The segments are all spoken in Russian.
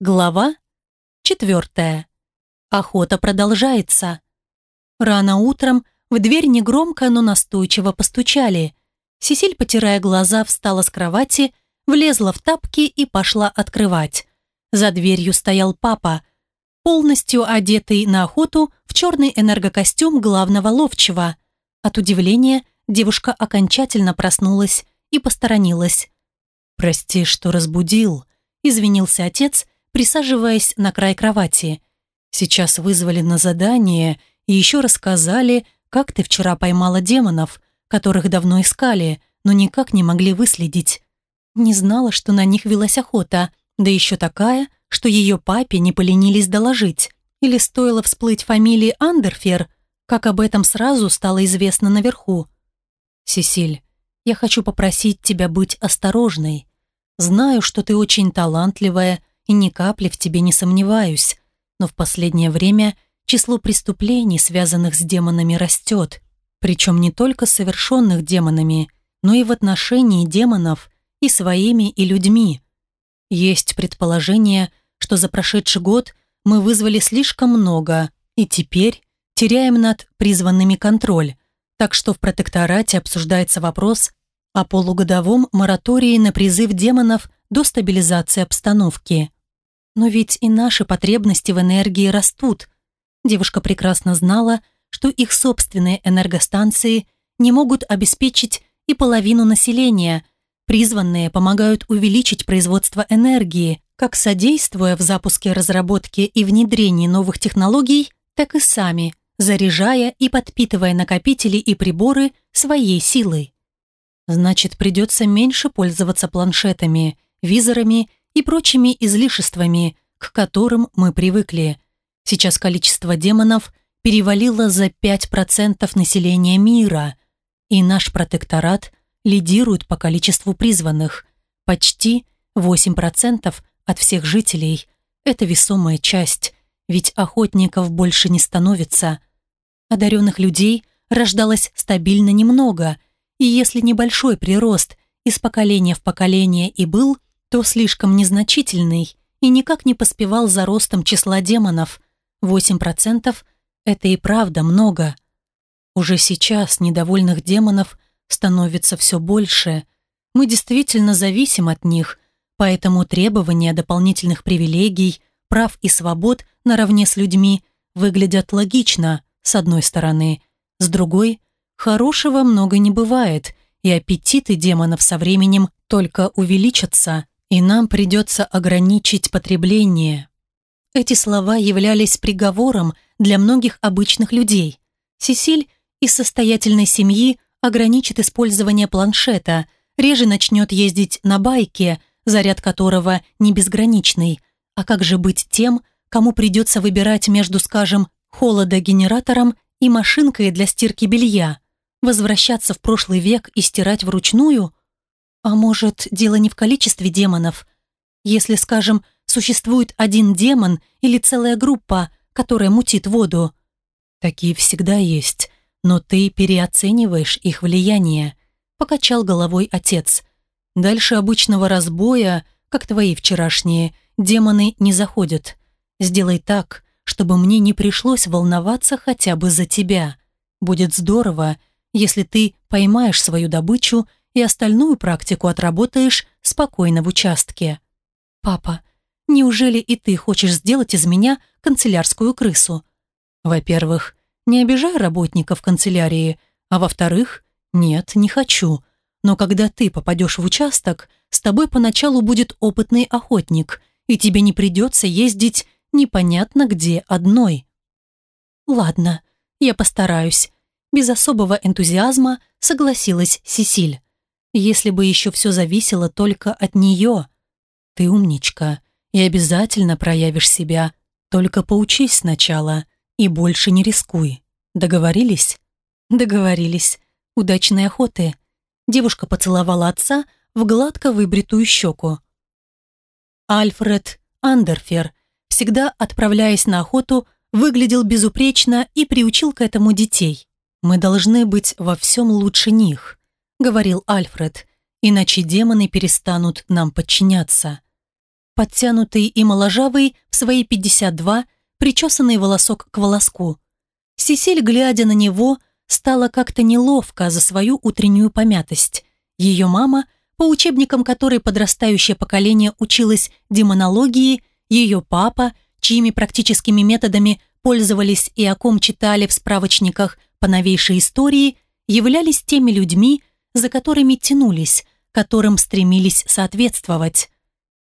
Глава четвертая. Охота продолжается. Рано утром в дверь негромко, но настойчиво постучали. Сесиль, потирая глаза, встала с кровати, влезла в тапки и пошла открывать. За дверью стоял папа, полностью одетый на охоту в черный энергокостюм главного ловчего. От удивления девушка окончательно проснулась и посторонилась. «Прости, что разбудил», — извинился отец, — присаживаясь на край кровати. «Сейчас вызвали на задание и еще рассказали, как ты вчера поймала демонов, которых давно искали, но никак не могли выследить. Не знала, что на них велась охота, да еще такая, что ее папе не поленились доложить. Или стоило всплыть фамилии Андерфер, как об этом сразу стало известно наверху. «Сесиль, я хочу попросить тебя быть осторожной. Знаю, что ты очень талантливая и ни капли в тебе не сомневаюсь, но в последнее время число преступлений, связанных с демонами, растет, причем не только совершенных демонами, но и в отношении демонов и своими, и людьми. Есть предположение, что за прошедший год мы вызвали слишком много, и теперь теряем над призванными контроль, так что в протекторате обсуждается вопрос о полугодовом моратории на призыв демонов до стабилизации обстановки. Но ведь и наши потребности в энергии растут. Девушка прекрасно знала, что их собственные энергостанции не могут обеспечить и половину населения. Призванные помогают увеличить производство энергии, как содействуя в запуске разработки и внедрении новых технологий, так и сами, заряжая и подпитывая накопители и приборы своей силой. Значит, придется меньше пользоваться планшетами, визорами и прочими излишествами, к которым мы привыкли. Сейчас количество демонов перевалило за 5% населения мира, и наш протекторат лидирует по количеству призванных. Почти 8% от всех жителей. Это весомая часть, ведь охотников больше не становится. Одаренных людей рождалось стабильно немного, и если небольшой прирост из поколения в поколение и был – то слишком незначительный и никак не поспевал за ростом числа демонов. 8% — это и правда много. Уже сейчас недовольных демонов становится все больше. Мы действительно зависим от них, поэтому требования дополнительных привилегий, прав и свобод наравне с людьми выглядят логично, с одной стороны. С другой, хорошего много не бывает, и аппетиты демонов со временем только увеличатся и нам придется ограничить потребление. Эти слова являлись приговором для многих обычных людей. Сесиль из состоятельной семьи ограничит использование планшета, реже начнет ездить на байке, заряд которого не безграничный. А как же быть тем, кому придется выбирать между, скажем, холодогенератором и машинкой для стирки белья? Возвращаться в прошлый век и стирать вручную – а может, дело не в количестве демонов? Если, скажем, существует один демон или целая группа, которая мутит воду? Такие всегда есть, но ты переоцениваешь их влияние, покачал головой отец. Дальше обычного разбоя, как твои вчерашние, демоны не заходят. Сделай так, чтобы мне не пришлось волноваться хотя бы за тебя. Будет здорово, если ты поймаешь свою добычу и остальную практику отработаешь спокойно в участке. Папа, неужели и ты хочешь сделать из меня канцелярскую крысу? Во-первых, не обижай работников канцелярии, а во-вторых, нет, не хочу. Но когда ты попадешь в участок, с тобой поначалу будет опытный охотник, и тебе не придется ездить непонятно где одной. Ладно, я постараюсь. Без особого энтузиазма согласилась Сесиль если бы еще все зависело только от нее. Ты умничка и обязательно проявишь себя. Только поучись сначала и больше не рискуй. Договорились? Договорились. Удачной охоты. Девушка поцеловала отца в гладко выбритую щеку. Альфред Андерфер, всегда отправляясь на охоту, выглядел безупречно и приучил к этому детей. Мы должны быть во всем лучше них. — говорил Альфред, «иначе демоны перестанут нам подчиняться». подтянутый и моложавый в свои 52, причесанный волосок к волоску. Сесиль, глядя на него, стало как-то неловко за свою утреннюю помятость. Ее мама, по учебникам которой подрастающее поколение училось демонологии, ее папа, чьими практическими методами пользовались и о ком читали в справочниках по новейшей истории, являлись теми людьми, за которыми тянулись, которым стремились соответствовать.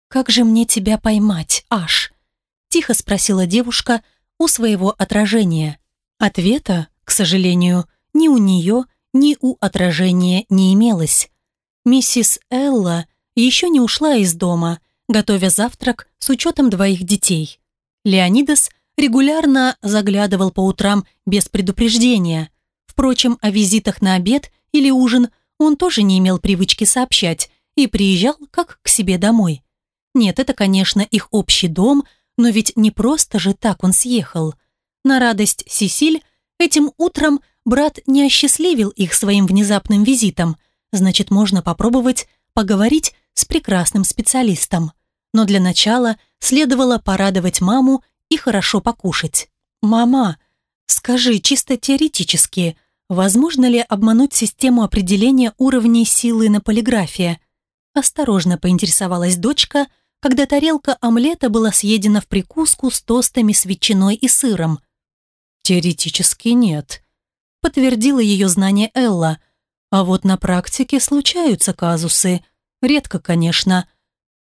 «Как же мне тебя поймать, Аш?» – тихо спросила девушка у своего отражения. Ответа, к сожалению, ни у нее, ни у отражения не имелось. Миссис Элла еще не ушла из дома, готовя завтрак с учетом двоих детей. Леонидас регулярно заглядывал по утрам без предупреждения. Впрочем, о визитах на обед или ужин он тоже не имел привычки сообщать и приезжал как к себе домой. Нет, это, конечно, их общий дом, но ведь не просто же так он съехал. На радость Сесиль этим утром брат не осчастливил их своим внезапным визитом, значит, можно попробовать поговорить с прекрасным специалистом. Но для начала следовало порадовать маму и хорошо покушать. «Мама, скажи чисто теоретически, возможно ли обмануть систему определения уровней силы на полиграфе?» Осторожно поинтересовалась дочка, когда тарелка омлета была съедена в прикуску с тостами с ветчиной и сыром. «Теоретически нет», — подтвердила ее знание Элла. «А вот на практике случаются казусы. Редко, конечно».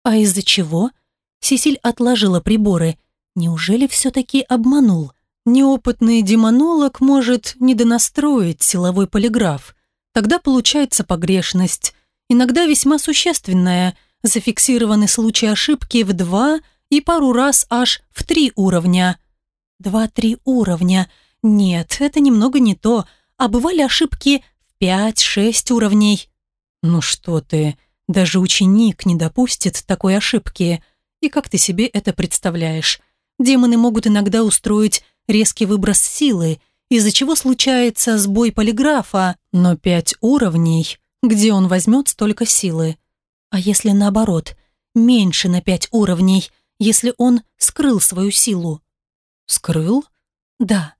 «А из-за чего?» Сесиль отложила приборы Неужели все-таки обманул? Неопытный демонолог может недонастроить силовой полиграф. Тогда получается погрешность, иногда весьма существенная, зафиксированы случаи ошибки в два и пару раз аж в три уровня. Два-три уровня. Нет, это немного не то. А бывали ошибки в пять-шесть уровней. Ну что ты, даже ученик не допустит такой ошибки. И как ты себе это представляешь? Демоны могут иногда устроить резкий выброс силы, из-за чего случается сбой полиграфа, но пять уровней, где он возьмет столько силы. А если наоборот, меньше на пять уровней, если он скрыл свою силу? Скрыл? Да.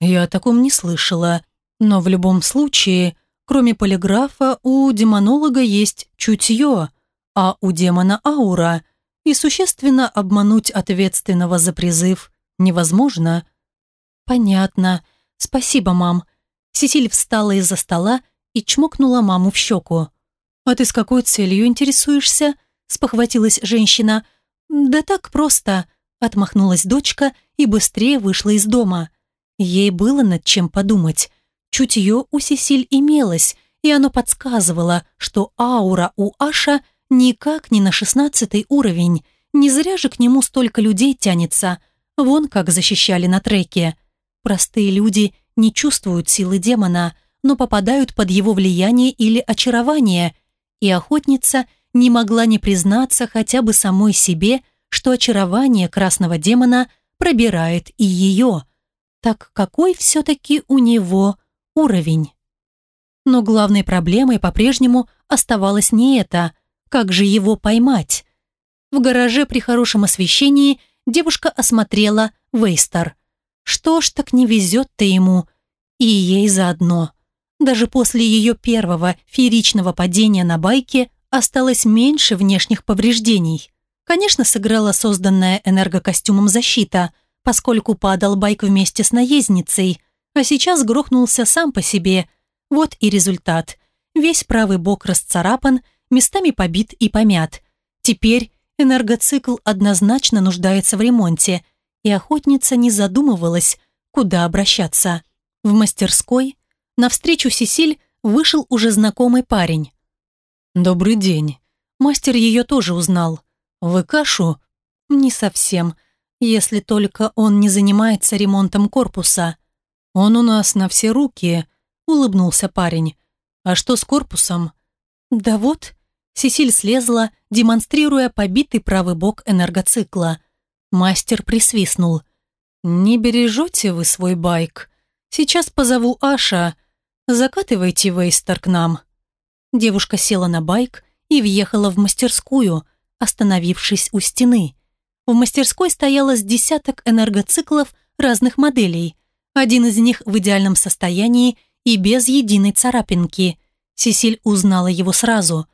Я о таком не слышала, но в любом случае, кроме полиграфа, у демонолога есть чутье, а у демона аура – и существенно обмануть ответственного за призыв невозможно. Понятно. Спасибо, мам. Сесиль встала из-за стола и чмокнула маму в щеку. «А ты с какой целью интересуешься?» – спохватилась женщина. «Да так просто», – отмахнулась дочка и быстрее вышла из дома. Ей было над чем подумать. Чутье у Сесиль имелось, и оно подсказывало, что аура у Аша – Никак не на шестнадцатый уровень. Не зря же к нему столько людей тянется. Вон как защищали на треке. Простые люди не чувствуют силы демона, но попадают под его влияние или очарование. И охотница не могла не признаться хотя бы самой себе, что очарование красного демона пробирает и ее. Так какой все-таки у него уровень? Но главной проблемой по-прежнему оставалось не это – как же его поймать? В гараже при хорошем освещении девушка осмотрела Вейстер. Что ж так не везет-то ему? И ей заодно. Даже после ее первого фееричного падения на байке осталось меньше внешних повреждений. Конечно, сыграла созданная энергокостюмом защита, поскольку падал байк вместе с наездницей, а сейчас грохнулся сам по себе. Вот и результат. Весь правый бок расцарапан – местами побит и помят. Теперь энергоцикл однозначно нуждается в ремонте, и охотница не задумывалась, куда обращаться. В мастерской навстречу Сесиль вышел уже знакомый парень. «Добрый день». Мастер ее тоже узнал. «Вы кашу?» «Не совсем, если только он не занимается ремонтом корпуса». «Он у нас на все руки», — улыбнулся парень. «А что с корпусом?» «Да вот», Сесиль слезла, демонстрируя побитый правый бок энергоцикла. Мастер присвистнул. «Не бережете вы свой байк? Сейчас позову Аша. Закатывайте Вейстер к нам». Девушка села на байк и въехала в мастерскую. остановившись у стены. В мастерской стояло с десяток энергоциклов разных моделей. Один из них в идеальном состоянии и без единой царапинки. Сесиль узнала его сразу.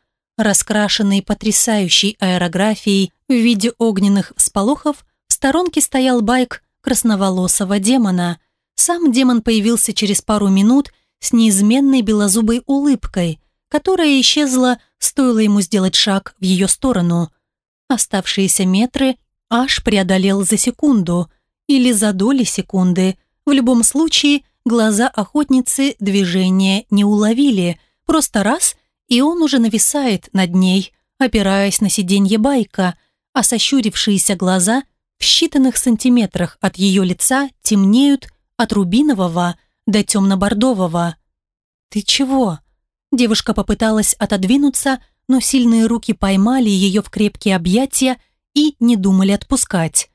Раскрашенный потрясающей аэрографией в виде огненных сполохов, в сторонке стоял байк красноволосого демона. Сам демон появился через пару минут с неизменной белозубой улыбкой, которая исчезла, стоило ему сделать шаг в ее сторону. Оставшиеся метры аж преодолел за секунду или за доли секунды. В любом случае, глаза охотницы движения не уловили. Просто раз, и он уже нависает над ней, опираясь на сиденье байка, а сощурившиеся глаза в считанных сантиметрах от ее лица темнеют от рубинового до темно-бордового. «Ты чего?» Девушка попыталась отодвинуться, но сильные руки поймали ее в крепкие объятия и не думали отпускать.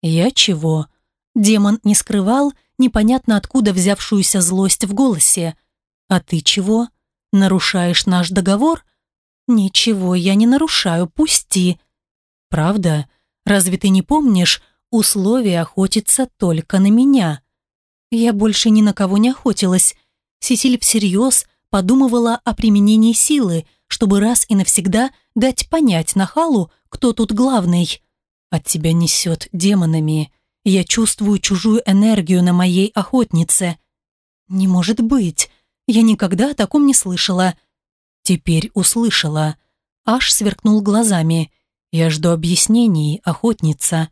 «Я чего?» Демон не скрывал непонятно откуда взявшуюся злость в голосе. «А ты чего? Нарушаешь наш договор?» «Ничего я не нарушаю, пусти». «Правда? Разве ты не помнишь, условие охотиться только на меня?» Я больше ни на кого не охотилась. Сесиль всерьез подумывала о применении силы, чтобы раз и навсегда дать понять Нахалу, кто тут главный. От тебя несет демонами. Я чувствую чужую энергию на моей охотнице. Не может быть. Я никогда о таком не слышала. Теперь услышала. Аж сверкнул глазами. Я жду объяснений, охотница.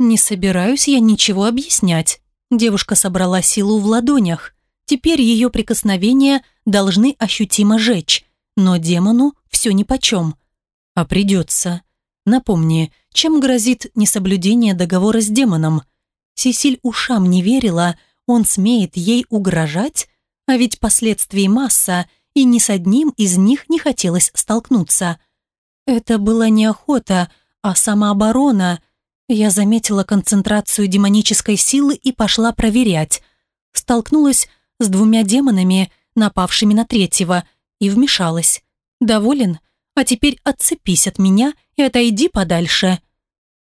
Не собираюсь я ничего объяснять. Девушка собрала силу в ладонях. Теперь ее прикосновения должны ощутимо жечь. Но демону все нипочем. А придется. Напомни, чем грозит несоблюдение договора с демоном? Сесиль ушам не верила, он смеет ей угрожать, а ведь последствий масса, и ни с одним из них не хотелось столкнуться. Это была не охота, а самооборона. Я заметила концентрацию демонической силы и пошла проверять. Столкнулась с двумя демонами, напавшими на третьего, и вмешалась. «Доволен? А теперь отцепись от меня и отойди подальше».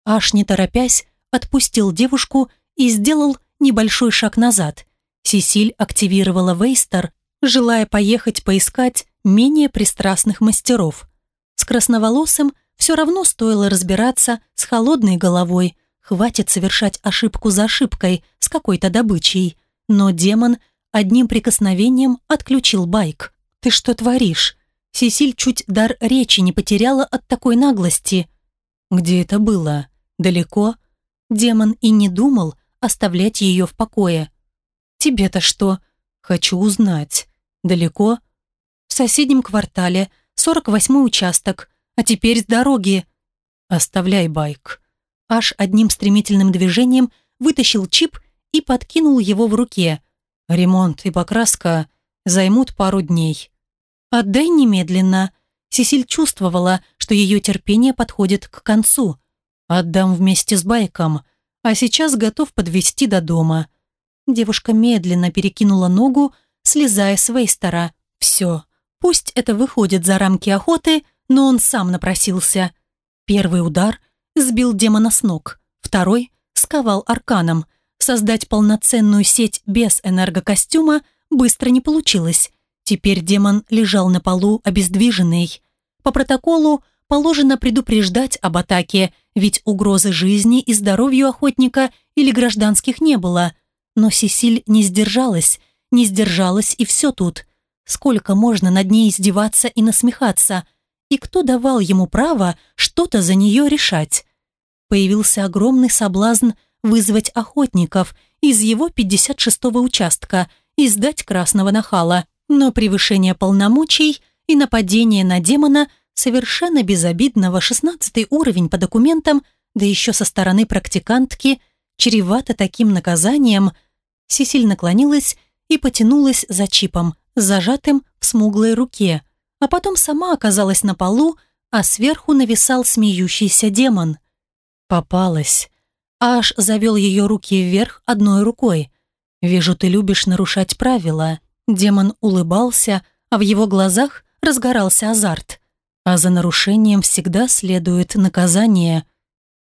Аж не торопясь, отпустил девушку и сделал небольшой шаг назад. Сесиль активировала Вейстер, желая поехать поискать менее пристрастных мастеров. С красноволосым все равно стоило разбираться с холодной головой, хватит совершать ошибку за ошибкой с какой-то добычей. Но демон одним прикосновением отключил байк. «Ты что творишь?» Сесиль чуть дар речи не потеряла от такой наглости. «Где это было? Далеко?» Демон и не думал оставлять ее в покое. «Тебе-то что?» «Хочу узнать. Далеко?» «В соседнем квартале, 48-й участок, а теперь с дороги». «Оставляй байк». Аж одним стремительным движением вытащил чип и подкинул его в руке. «Ремонт и покраска займут пару дней». «Отдай немедленно». Сесиль чувствовала, что ее терпение подходит к концу. «Отдам вместе с байком, а сейчас готов подвести до дома». Девушка медленно перекинула ногу, слезая с Вейстера. «Все, пусть это выходит за рамки охоты, но он сам напросился». Первый удар сбил демона с ног, второй сковал арканом. Создать полноценную сеть без энергокостюма быстро не получилось. Теперь демон лежал на полу обездвиженный. По протоколу положено предупреждать об атаке, ведь угрозы жизни и здоровью охотника или гражданских не было. Но Сесиль не сдержалась, не сдержалась и все тут. Сколько можно над ней издеваться и насмехаться? И кто давал ему право что-то за нее решать? Появился огромный соблазн вызвать охотников из его 56-го участка и сдать красного нахала. Но превышение полномочий и нападение на демона совершенно безобидного 16 уровень по документам, да еще со стороны практикантки, чревато таким наказанием, Сесиль наклонилась и потянулась за чипом, зажатым в смуглой руке, а потом сама оказалась на полу, а сверху нависал смеющийся демон. Попалась. Аж завел ее руки вверх одной рукой. «Вижу, ты любишь нарушать правила», Демон улыбался, а в его глазах разгорался азарт. а за нарушением всегда следует наказание.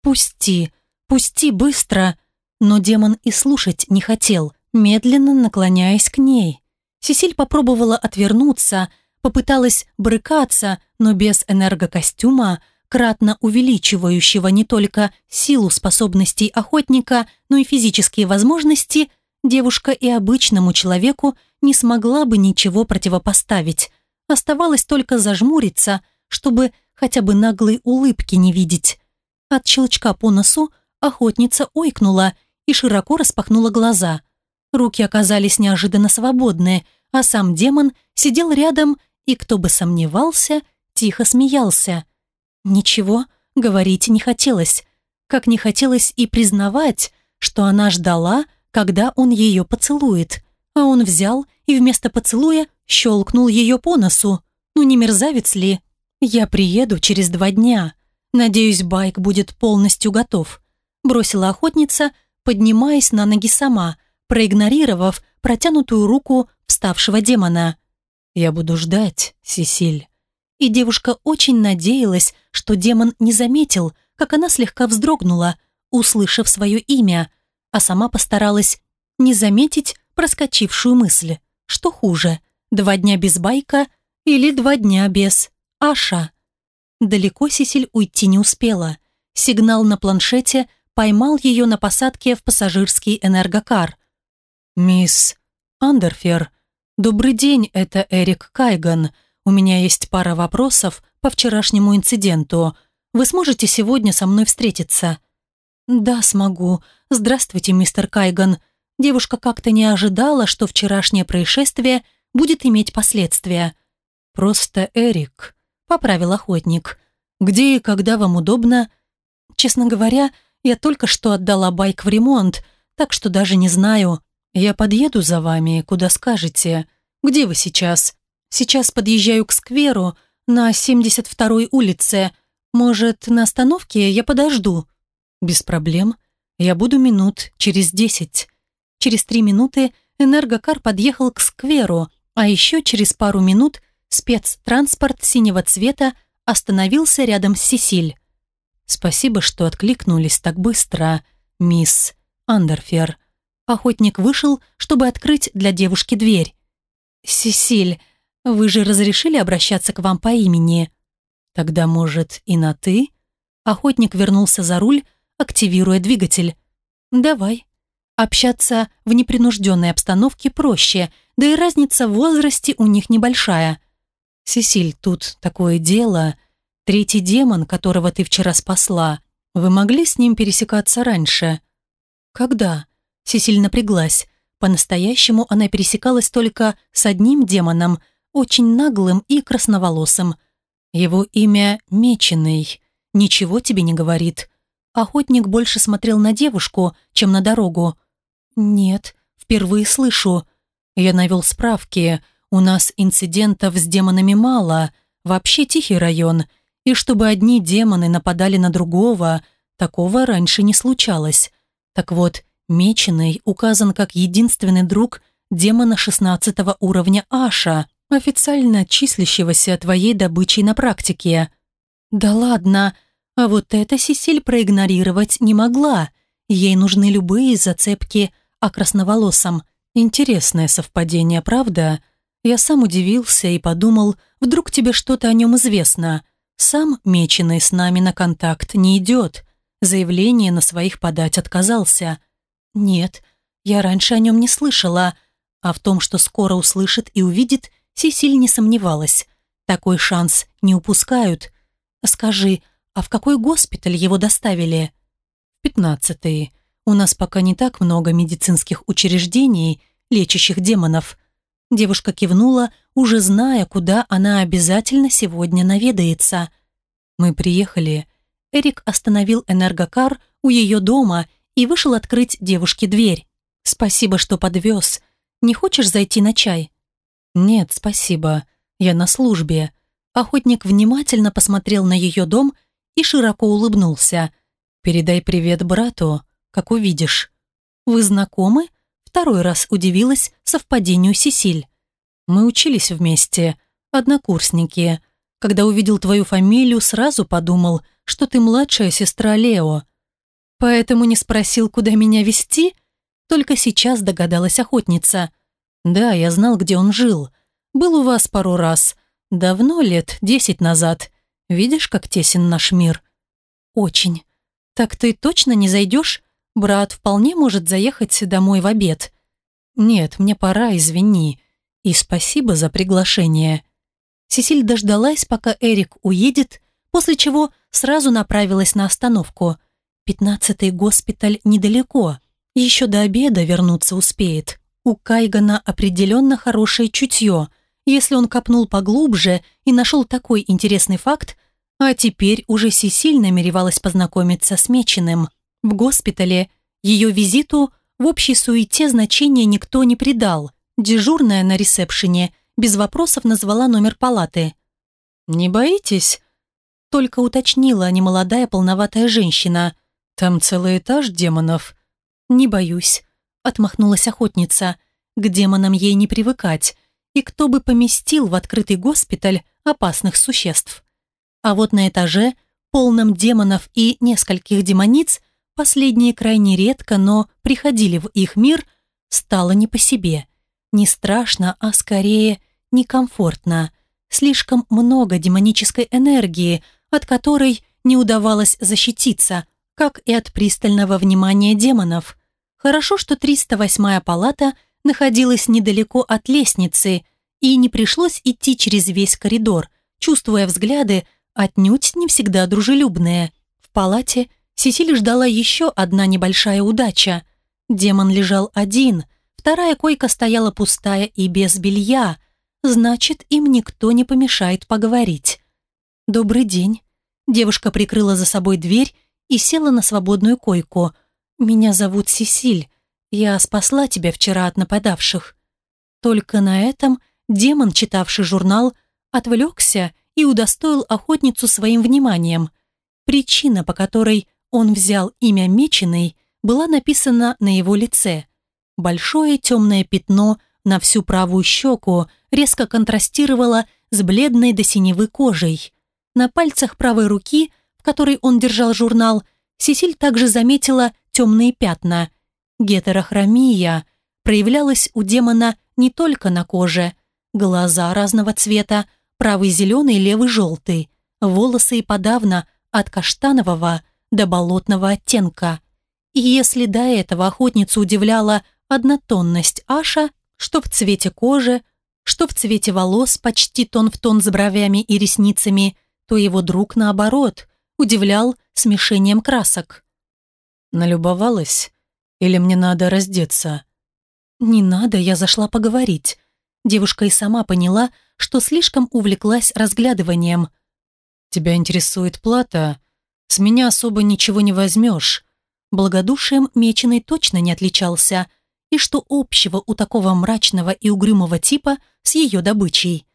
«Пусти, пусти быстро!» Но демон и слушать не хотел, медленно наклоняясь к ней. Сесиль попробовала отвернуться, попыталась брыкаться, но без энергокостюма, кратно увеличивающего не только силу способностей охотника, но и физические возможности, девушка и обычному человеку не смогла бы ничего противопоставить. Оставалось только зажмуриться, чтобы хотя бы наглой улыбки не видеть. От щелчка по носу охотница ойкнула и широко распахнула глаза. Руки оказались неожиданно свободные, а сам демон сидел рядом и, кто бы сомневался, тихо смеялся. Ничего говорить не хотелось, как не хотелось и признавать, что она ждала, когда он ее поцелует, а он взял и вместо поцелуя щелкнул ее по носу. Ну не мерзавец ли? «Я приеду через два дня. Надеюсь, байк будет полностью готов», бросила охотница, поднимаясь на ноги сама, проигнорировав протянутую руку вставшего демона. «Я буду ждать, Сесиль». И девушка очень надеялась, что демон не заметил, как она слегка вздрогнула, услышав свое имя, а сама постаралась не заметить проскочившую мысль. Что хуже, два дня без байка или два дня без Аша. Далеко Сесиль уйти не успела. Сигнал на планшете поймал ее на посадке в пассажирский энергокар. «Мисс Андерфер, добрый день, это Эрик Кайган. У меня есть пара вопросов по вчерашнему инциденту. Вы сможете сегодня со мной встретиться?» «Да, смогу. Здравствуйте, мистер Кайган». Девушка как-то не ожидала, что вчерашнее происшествие будет иметь последствия. «Просто Эрик», поправил охотник. «Где и когда вам удобно?» «Честно говоря, я только что отдала байк в ремонт, так что даже не знаю. Я подъеду за вами, куда скажете. Где вы сейчас?» «Сейчас подъезжаю к скверу на 72-й улице. Может, на остановке я подожду?» «Без проблем. Я буду минут через десять». Через три минуты энергокар подъехал к скверу, а еще через пару минут – спецтранспорт синего цвета остановился рядом с Сесиль. «Спасибо, что откликнулись так быстро, мисс Андерфер». Охотник вышел, чтобы открыть для девушки дверь. «Сесиль, вы же разрешили обращаться к вам по имени?» «Тогда, может, и на «ты»?» Охотник вернулся за руль, активируя двигатель. «Давай». Общаться в непринужденной обстановке проще, да и разница в возрасте у них небольшая. «Сесиль, тут такое дело. Третий демон, которого ты вчера спасла. Вы могли с ним пересекаться раньше?» «Когда?» Сесиль напряглась. По-настоящему она пересекалась только с одним демоном, очень наглым и красноволосым. Его имя Меченый. Ничего тебе не говорит. Охотник больше смотрел на девушку, чем на дорогу. «Нет, впервые слышу. Я навел справки. У нас инцидентов с демонами мало, вообще тихий район, и чтобы одни демоны нападали на другого, такого раньше не случалось. Так вот, Меченый указан как единственный друг демона 16 уровня Аша, официально числящегося твоей добычей на практике. Да ладно, а вот это Сесиль проигнорировать не могла. Ей нужны любые зацепки о красноволосом. Интересное совпадение, правда? Я сам удивился и подумал, вдруг тебе что-то о нем известно. Сам меченый с нами на контакт не идет. Заявление на своих подать отказался. Нет, я раньше о нем не слышала, а в том, что скоро услышит и увидит, Сесиль не сомневалась. Такой шанс не упускают. Скажи, а в какой госпиталь его доставили? Пятнадцатый. У нас пока не так много медицинских учреждений, лечащих демонов. Девушка кивнула, уже зная, куда она обязательно сегодня наведается. «Мы приехали». Эрик остановил энергокар у ее дома и вышел открыть девушке дверь. «Спасибо, что подвез. Не хочешь зайти на чай?» «Нет, спасибо. Я на службе». Охотник внимательно посмотрел на ее дом и широко улыбнулся. «Передай привет брату, как увидишь». «Вы знакомы?» Второй раз удивилась совпадению Сесиль. Мы учились вместе, однокурсники. Когда увидел твою фамилию, сразу подумал, что ты младшая сестра Лео. Поэтому не спросил, куда меня вести? Только сейчас догадалась охотница. Да, я знал, где он жил. Был у вас пару раз. Давно, лет десять назад. Видишь, как тесен наш мир? Очень. Так ты точно не зайдешь? Брат вполне может заехать домой в обед. Нет, мне пора, извини. И спасибо за приглашение. Сесиль дождалась, пока Эрик уедет, после чего сразу направилась на остановку. Пятнадцатый госпиталь недалеко. Еще до обеда вернуться успеет. У Кайгана определенно хорошее чутье. Если он копнул поглубже и нашел такой интересный факт, а теперь уже Сесиль намеревалась познакомиться с Меченым. В госпитале ее визиту в общей суете значения никто не придал. Дежурная на ресепшене без вопросов назвала номер палаты. «Не боитесь?» Только уточнила немолодая полноватая женщина. «Там целый этаж демонов». «Не боюсь», — отмахнулась охотница. «К демонам ей не привыкать. И кто бы поместил в открытый госпиталь опасных существ?» А вот на этаже, полном демонов и нескольких демониц, последние крайне редко, но приходили в их мир, стало не по себе. Не страшно, а скорее некомфортно. Слишком много демонической энергии, от которой не удавалось защититься, как и от пристального внимания демонов. Хорошо, что 308-я палата находилась недалеко от лестницы, и не пришлось идти через весь коридор, чувствуя взгляды, отнюдь не всегда дружелюбные. В палате Сесиль ждала еще одна небольшая удача. Демон лежал один, вторая койка стояла пустая и без белья, значит, им никто не помешает поговорить. «Добрый день». Девушка прикрыла за собой дверь и села на свободную койку. «Меня зовут Сесиль. Я спасла тебя вчера от нападавших». Только на этом демон, читавший журнал, отвлекся и удостоил охотницу своим вниманием. Причина, по которой он взял имя Меченый, была написана на его лице. Большое темное пятно на всю правую щеку резко контрастировало с бледной до синевы кожей. На пальцах правой руки, в которой он держал журнал, Сесиль также заметила темные пятна. Гетерохромия проявлялась у демона не только на коже. Глаза разного цвета, правый зеленый, левый желтый, волосы и подавно от каштанового до болотного оттенка. И если до этого охотницу удивляла однотонность Аша, что в цвете кожи, что в цвете волос почти тон в тон с бровями и ресницами, то его друг, наоборот, удивлял смешением красок. «Налюбовалась? Или мне надо раздеться?» «Не надо, я зашла поговорить». Девушка и сама поняла, что слишком увлеклась разглядыванием. «Тебя интересует плата? С меня особо ничего не возьмешь». Благодушием Меченый точно не отличался. И что общего у такого мрачного и угрюмого типа с ее добычей?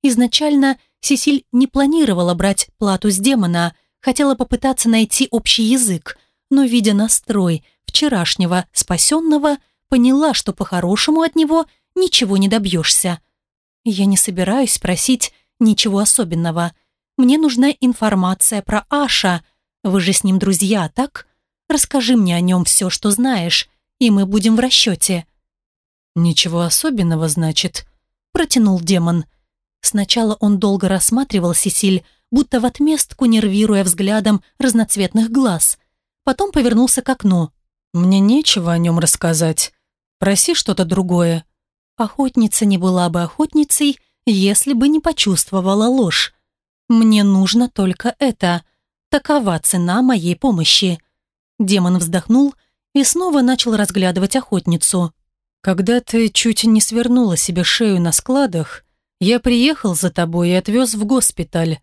Изначально Сесиль не планировала брать плату с демона, хотела попытаться найти общий язык, но, видя настрой вчерашнего спасенного, поняла, что по-хорошему от него ничего не добьешься. Я не собираюсь просить ничего особенного. Мне нужна информация про Аша. Вы же с ним друзья, так? Расскажи мне о нем все, что знаешь, и мы будем в расчете». «Ничего особенного, значит», — протянул демон. Сначала он долго рассматривал Сесиль, будто в отместку нервируя взглядом разноцветных глаз. Потом повернулся к окну. «Мне нечего о нем рассказать. Проси что-то другое». Охотница не была бы охотницей, если бы не почувствовала ложь. Мне нужно только это. Такова цена моей помощи. Демон вздохнул и снова начал разглядывать охотницу. Когда ты чуть не свернула себе шею на складах, я приехал за тобой и отвез в госпиталь.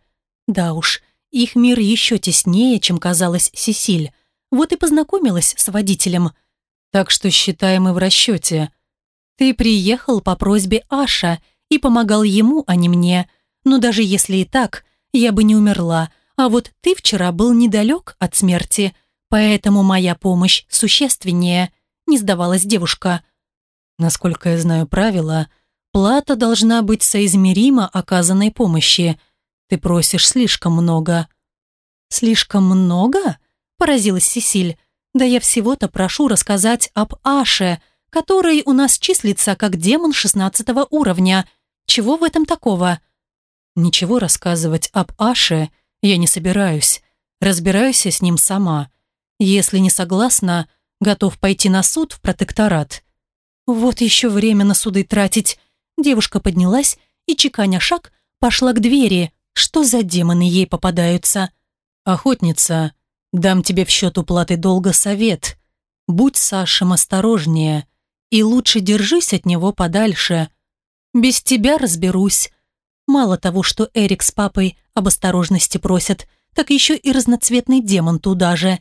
Да уж, их мир еще теснее, чем казалось Сесиль. Вот и познакомилась с водителем. Так что считаем мы в расчете. Ты приехал по просьбе Аша и помогал ему, а не мне. Но даже если и так, я бы не умерла. А вот ты вчера был недалек от смерти, поэтому моя помощь существеннее», — не сдавалась девушка. «Насколько я знаю правила, плата должна быть соизмерима оказанной помощи. Ты просишь слишком много». «Слишком много?» – поразилась Сесиль. «Да я всего-то прошу рассказать об Аше, который у нас числится как демон шестнадцатого уровня. Чего в этом такого?» «Ничего рассказывать об Аше я не собираюсь. Разбираюсь с ним сама. Если не согласна, готов пойти на суд в протекторат». «Вот еще время на суды тратить». Девушка поднялась и, чеканя шаг, пошла к двери. Что за демоны ей попадаются? «Охотница, дам тебе в счет уплаты долга совет. Будь Сашем осторожнее и лучше держись от него подальше. Без тебя разберусь». Мало того, что Эрик с папой об осторожности просят, так еще и разноцветный демон туда же.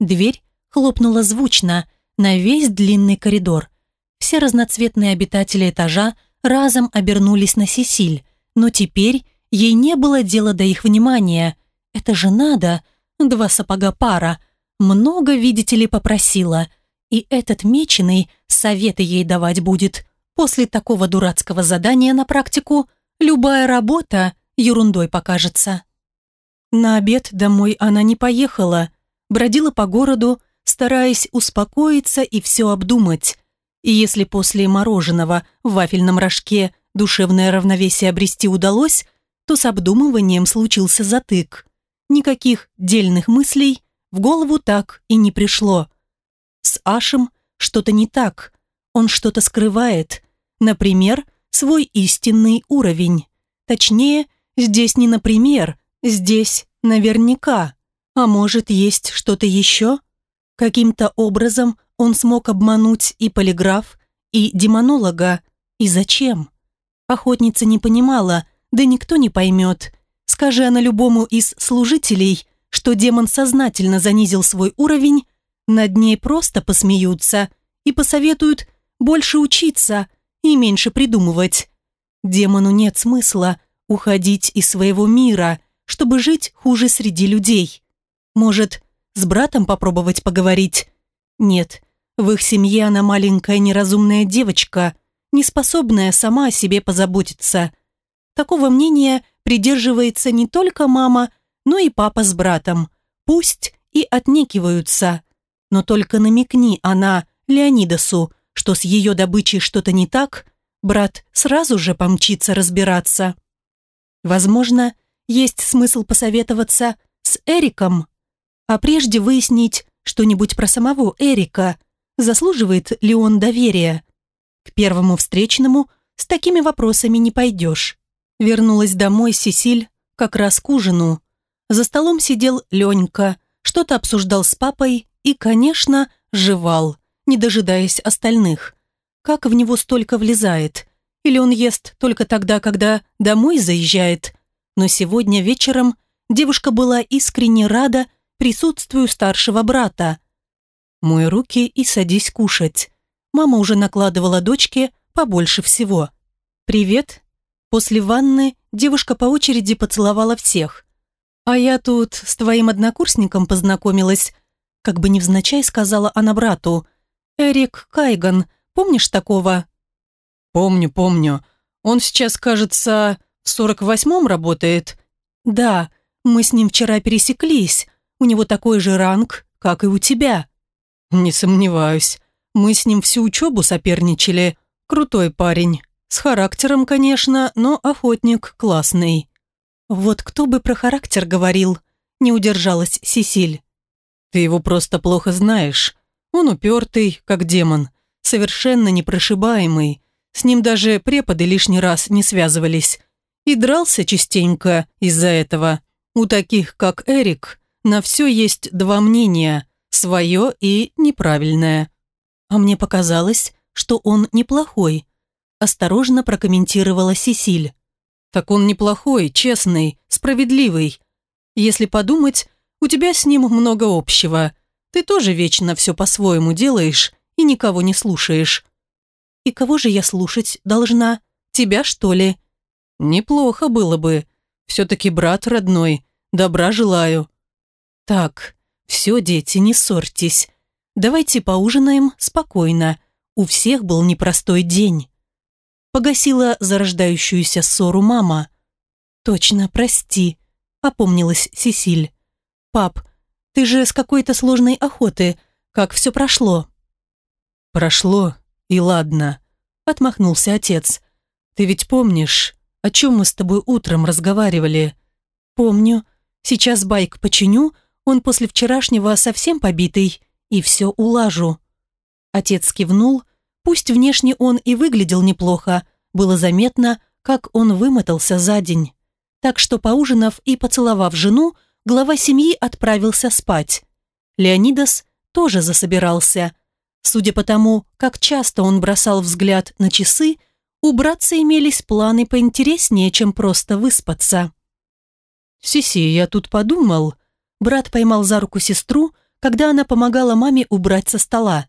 Дверь хлопнула звучно на весь длинный коридор. Все разноцветные обитатели этажа разом обернулись на Сесиль, но теперь ей не было дела до их внимания. Это же надо, два сапога пара. Много, видите попросила. И этот меченый советы ей давать будет. После такого дурацкого задания на практику любая работа ерундой покажется. На обед домой она не поехала, бродила по городу, стараясь успокоиться и все обдумать. И если после мороженого в вафельном рожке душевное равновесие обрести удалось, то с обдумыванием случился затык. Никаких дельных мыслей в голову так и не пришло. С Ашем что-то не так, он что-то скрывает, например, свой истинный уровень. Точнее, здесь не например, здесь наверняка. А может, есть что-то еще? Каким-то образом он смог обмануть и полиграф, и демонолога. И зачем? Охотница не понимала, да никто не поймет. Скажи она любому из служителей, что демон сознательно занизил свой уровень, над ней просто посмеются и посоветуют больше учиться и меньше придумывать. Демону нет смысла уходить из своего мира, чтобы жить хуже среди людей. Может, с братом попробовать поговорить? Нет, в их семье она маленькая неразумная девочка, не способная сама о себе позаботиться. Такого мнения придерживается не только мама, но и папа с братом. Пусть и отнекиваются. Но только намекни она Леонидасу, что с ее добычей что-то не так, брат сразу же помчится разбираться. Возможно, есть смысл посоветоваться с Эриком, а прежде выяснить что-нибудь про самого Эрика – заслуживает ли он доверия. К первому встречному с такими вопросами не пойдешь. Вернулась домой Сесиль как раз к ужину. За столом сидел Ленька, что-то обсуждал с папой и, конечно, жевал, не дожидаясь остальных. Как в него столько влезает? Или он ест только тогда, когда домой заезжает? Но сегодня вечером девушка была искренне рада присутствию старшего брата – Мой руки и садись кушать. Мама уже накладывала дочке побольше всего. «Привет». После ванны девушка по очереди поцеловала всех. «А я тут с твоим однокурсником познакомилась», как бы невзначай сказала она брату. «Эрик Кайган, помнишь такого?» «Помню, помню. Он сейчас, кажется, в сорок восьмом работает». «Да, мы с ним вчера пересеклись. У него такой же ранг, как и у тебя». «Не сомневаюсь. Мы с ним всю учебу соперничали. Крутой парень. С характером, конечно, но охотник классный». «Вот кто бы про характер говорил?» Не удержалась Сесиль. «Ты его просто плохо знаешь. Он упертый, как демон, совершенно непрошибаемый. С ним даже преподы лишний раз не связывались. И дрался частенько из-за этого. У таких, как Эрик, на все есть два мнения – свое и неправильное. А мне показалось, что он неплохой. Осторожно прокомментировала Сесиль. Так он неплохой, честный, справедливый. Если подумать, у тебя с ним много общего. Ты тоже вечно все по-своему делаешь и никого не слушаешь. И кого же я слушать должна? Тебя, что ли? Неплохо было бы. Все-таки брат родной. Добра желаю. Так, «Все, дети, не ссорьтесь. Давайте поужинаем спокойно. У всех был непростой день». Погасила зарождающуюся ссору мама. «Точно, прости», — опомнилась Сесиль. «Пап, ты же с какой-то сложной охоты. Как все прошло?» «Прошло, и ладно», — отмахнулся отец. «Ты ведь помнишь, о чем мы с тобой утром разговаривали?» «Помню. Сейчас байк починю, он после вчерашнего совсем побитый, и все улажу». Отец кивнул, пусть внешне он и выглядел неплохо, было заметно, как он вымотался за день. Так что, поужинав и поцеловав жену, глава семьи отправился спать. Леонидас тоже засобирался. Судя по тому, как часто он бросал взгляд на часы, у братца имелись планы поинтереснее, чем просто выспаться. «Сиси, я тут подумал». Брат поймал за руку сестру, когда она помогала маме убрать со стола.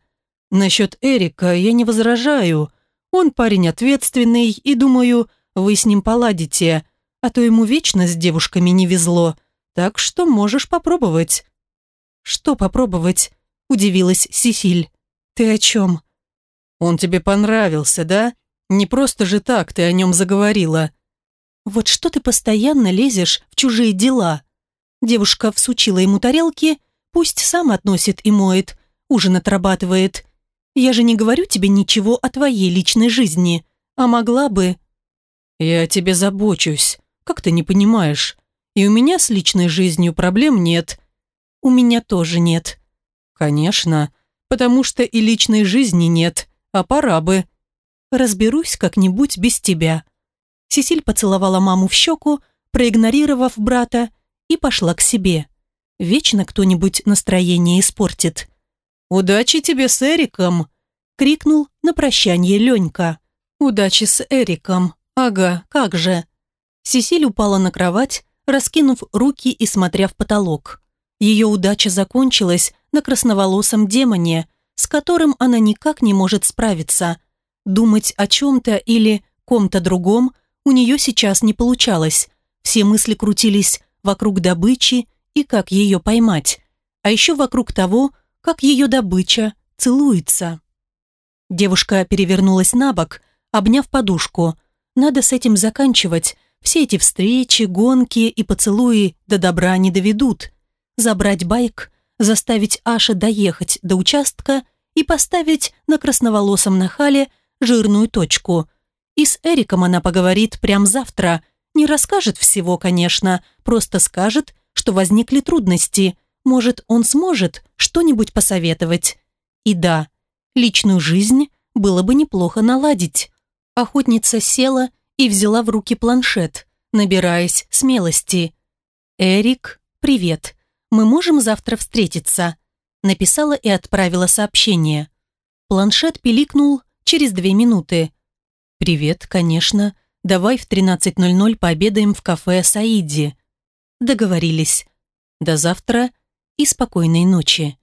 «Насчет Эрика я не возражаю. Он парень ответственный, и, думаю, вы с ним поладите, а то ему вечно с девушками не везло. Так что можешь попробовать». «Что попробовать?» – удивилась Сесиль. «Ты о чем?» «Он тебе понравился, да? Не просто же так ты о нем заговорила». «Вот что ты постоянно лезешь в чужие дела?» Девушка всучила ему тарелки, пусть сам относит и моет, ужин отрабатывает. «Я же не говорю тебе ничего о твоей личной жизни, а могла бы...» «Я о тебе забочусь, как ты не понимаешь. И у меня с личной жизнью проблем нет». «У меня тоже нет». «Конечно, потому что и личной жизни нет, а пора бы». «Разберусь как-нибудь без тебя», Сесиль поцеловала маму в щеку, проигнорировав брата, и пошла к себе. Вечно кто-нибудь настроение испортит. «Удачи тебе с Эриком!» — крикнул на прощание Ленька. «Удачи с Эриком! Ага, как же!» Сесиль упала на кровать, раскинув руки и смотря в потолок. Ее удача закончилась на красноволосом демоне, с которым она никак не может справиться. Думать о чем-то или ком-то другом у нее сейчас не получалось. Все мысли крутились вокруг добычи и как ее поймать, а еще вокруг того, как ее добыча целуется. Девушка перевернулась на бок, обняв подушку. Надо с этим заканчивать. Все эти встречи, гонки и поцелуи до добра не доведут. Забрать байк, заставить Аша доехать до участка и поставить на красноволосом нахале жирную точку – и с Эриком она поговорит прямо завтра. Не расскажет всего, конечно, просто скажет, что возникли трудности. Может, он сможет что-нибудь посоветовать. И да, личную жизнь было бы неплохо наладить. Охотница села и взяла в руки планшет, набираясь смелости. «Эрик, привет. Мы можем завтра встретиться?» Написала и отправила сообщение. Планшет пиликнул через две минуты. «Привет, конечно. Давай в 13.00 пообедаем в кафе «Саиди». Договорились. До завтра и спокойной ночи.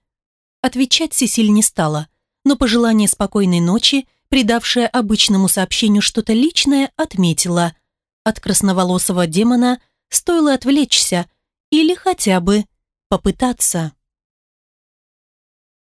Отвечать Сесиль не стала, но пожелание спокойной ночи, придавшее обычному сообщению что-то личное, отметила. От красноволосого демона стоило отвлечься или хотя бы попытаться.